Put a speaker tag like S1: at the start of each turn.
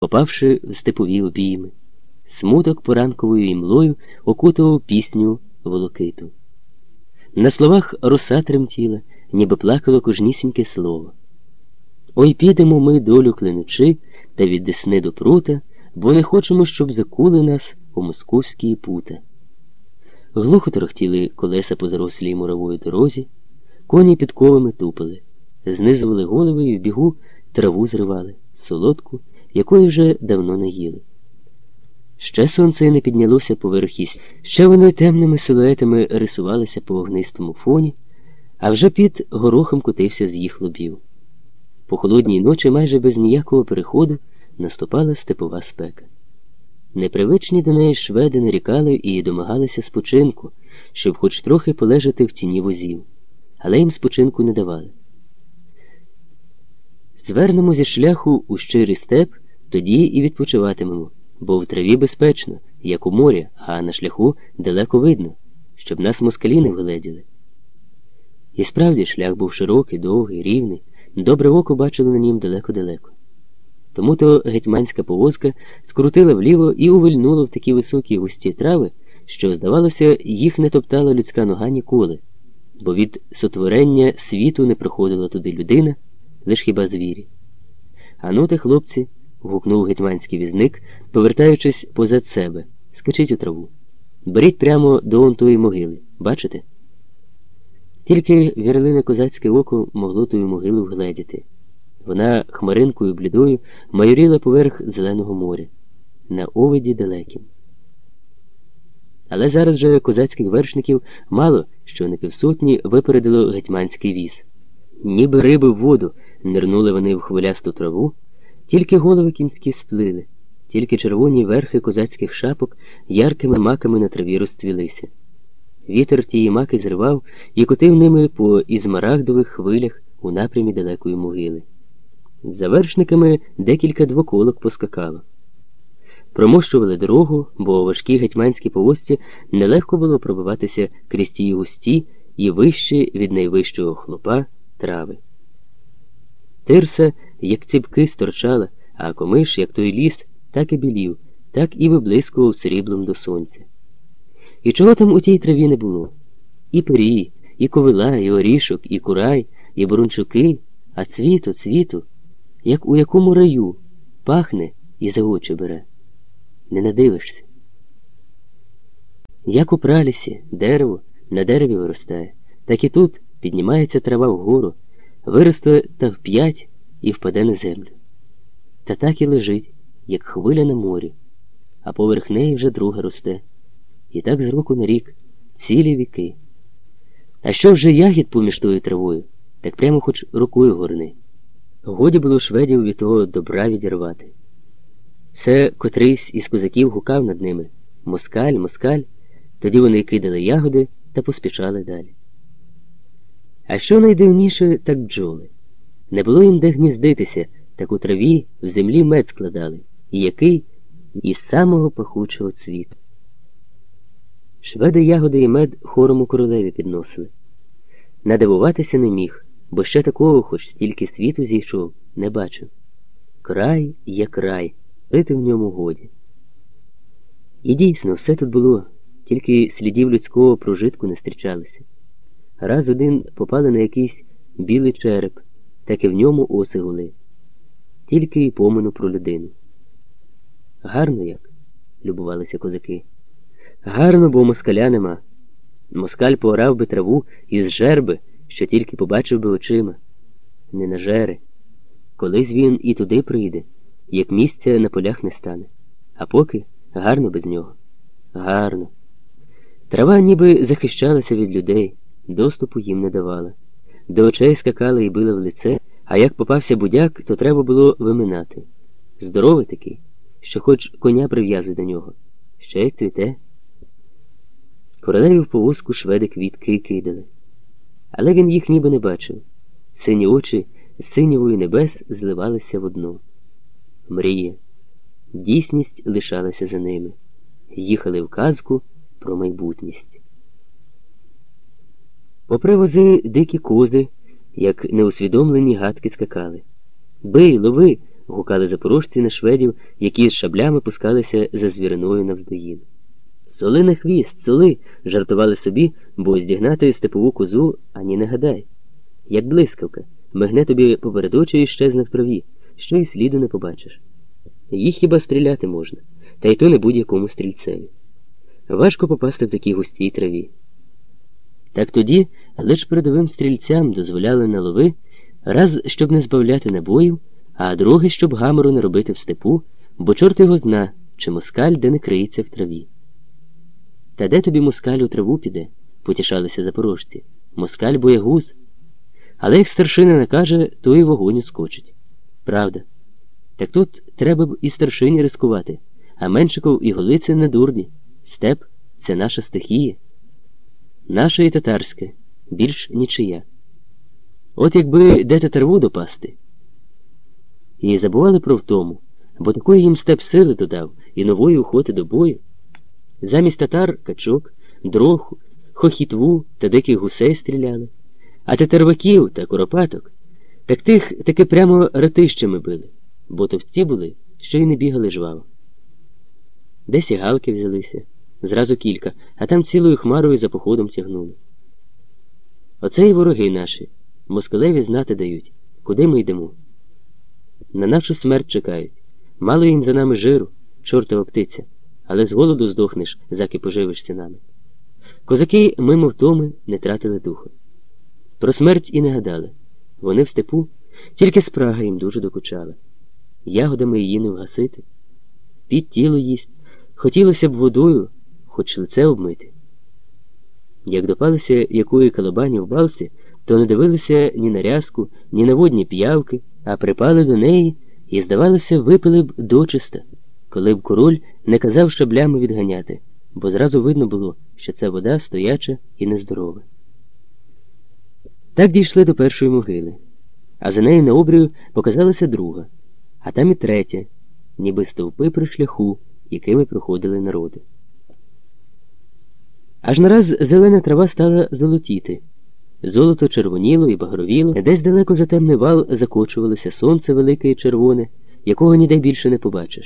S1: попавши в степові обійми. Смуток поранковою імлою окутував пісню волокиту. На словах роса тремтіла, ніби плакало кожнісіньке слово. Ой підемо ми долю клинучи та від десни до прута, бо не хочемо, щоб закули нас у московські пута. Глухо торохтіли колеса по зарослій мурової дорозі, коні під ковами тупали, знизували голови і в бігу траву зривали, солодку, якої вже давно не їли. Ще сонце не піднялося поверх їсть, ще вони темними силуетами рисувалися по вогнистому фоні, а вже під горохом котився з їх лобів. По холодній ночі майже без ніякого переходу наступала степова спека. Непривичні до неї шведи нарікали і домагалися спочинку, щоб хоч трохи полежати в тіні возів, але їм спочинку не давали. Звернемо зі шляху у щирий степ, тоді і відпочиватимемо, бо в траві безпечно, як у морі, а на шляху далеко видно, щоб нас москалі не виледіли. І справді шлях був широкий, довгий, рівний, добре око бачило на нім далеко-далеко. Тому то гетьманська повозка скрутила вліво і увильнула в такі високі густі трави, що, здавалося, їх не топтала людська нога ніколи, бо від сотворення світу не проходила туди людина, лиш хіба звірі. Ану те, хлопці, гукнув гетьманський візник, повертаючись позад себе, скачіть у траву. Беріть прямо до он тої могили, бачите? Тільки вірлине козацьке око могло тую могилу вгледіти. Вона хмаринкою блідою майоріла поверх зеленого моря, на овиді далекім. Але зараз же козацьких вершників мало що на півсотні випередило гетьманський віз. Ніби риби в воду нирнули вони в хвилясту траву, тільки голови кінські сплили, тільки червоні верхи козацьких шапок яркими маками на траві розцвілися. Вітер тії маки зривав і котив ними по ізмарагдових хвилях у напрямі далекої могили. За вершниками декілька двоколок поскакало. Промощували дорогу, бо важкі гетьманські повозці нелегко було пробиватися крізь ті густі і вищі від найвищого хлопа трави. Тирса, як ціпки, сторчала, а комиш, як той ліс, так і білів, так і виблискував сріблом до сонця. І чого там у тій траві не було? І пирі, і ковила, і орішок, і курай, і брунчуки, а цвіту, цвіту як у якому раю, пахне і за очі бере. Не надивишся. Як у пралісі дерево на дереві виростає, так і тут піднімається трава вгору, виросте та вп'ять і впаде на землю. Та так і лежить, як хвиля на морі, а поверх неї вже друга росте. І так з року на рік, цілі віки. А що вже ягід поміж тою травою, так прямо хоч рукою горни. Годі було шведів від того добра відірвати. Все котрийсь із козаків гукав над ними москаль, москаль, тоді вони кидали ягоди та поспішали далі. А що найдивніше, так бджоли. Не було їм де гніздитися, так у траві в землі мед складали, який із самого пахучого цвіту. Шведи ягоди і мед хорому королеві підносили. Надивуватися не міг бо ще такого, хоч стільки світу зійшов, не бачив. Край є край, жити в ньому годі. І дійсно, все тут було, тільки слідів людського прожитку не зустрічалося. Раз один попали на якийсь білий череп, так і в ньому оси гули, тільки й помину про людину. Гарно як, любувалися козаки. Гарно, бо москаля нема. Москаль поорав би траву із жерби що тільки побачив би очима, не нажере. Колись він і туди прийде, як місця на полях не стане. А поки гарно без нього. Гарно. Трава ніби захищалася від людей, доступу їм не давала. До очей скакали і били в лице, а як попався будяк, то треба було виминати. Здоровий такий, що хоч коня прив'язи до нього. Ще й цвіте. Королеві в повозку шведи квітки кидали але він їх ніби не бачив. Сині очі з синівою небес зливалися в одну. Мрія. Дійсність лишалася за ними. Їхали в казку про майбутність. Попри вози дикі кози, як неусвідомлені гадки скакали. Бий, лови, гукали запорожці на шведів, які з шаблями пускалися за звіриною навздоїн. Соли на хвіст, соли, жартували собі, бо здігнати степову козу ані не гадай. Як блискавка, мигне тобі поперед очі і щезне в траві, що й сліду не побачиш. Їх хіба стріляти можна, та й то не будь-якому стрільцеві. Важко попасти в такій густій траві. Так тоді лиш передовим стрільцям дозволяли на лови, раз щоб не збавляти набоїв, а другий, щоб гамору не робити в степу, бо чорт його зна, чи москаль де не криється в траві. Та де тобі москаль у траву піде, потішалися запорожці. Москаль боягуз. Але як старшина накаже, то і вогонь скочить. Правда. Так тут треба б і старшині рискувати, а Меншиков і Голицин не дурні. Степ це наша стихія. Наша і татарське, більш нічия. От якби де татарву допасти. І забували про втому, бо такої їм степ сили додав і нової охоти до бою. Замість татар качок, дроху, хохітву та диких гусей стріляли, а татарваків та куропаток, так тих таки прямо ратищами били, бо товсті були, що й не бігали жваво. Десь і галки взялися, зразу кілька, а там цілою хмарою за походом тягнули. Оце і вороги наші, москалеві знати дають, куди ми йдемо. На нашу смерть чекають. Мало їм за нами жиру, чортова птиця але з голоду здохнеш, заки поживишся нами. Козаки мимо втоми не тратили духу. Про смерть і не гадали. Вони в степу, тільки спрага їм дуже докучала. Ягодами її не вгасити. Під тіло їсть, хотілося б водою, хоч лице обмити. Як допалися якої калабані в балці, то не дивилися ні на рязку, ні на водні п'явки, а припали до неї і, здавалося, випили б дочиста коли б король не казав шаблями відганяти, бо зразу видно було, що це вода стояча і нездорова. Так дійшли до першої могили, а за нею на обрію показалася друга, а там і третя, ніби стовпи при шляху, якими проходили народи. Аж нараз зелена трава стала золотіти. Золото червоніло і багровіло, десь далеко за темний вал закочувалося сонце велике і червоне, якого ніде більше не побачиш.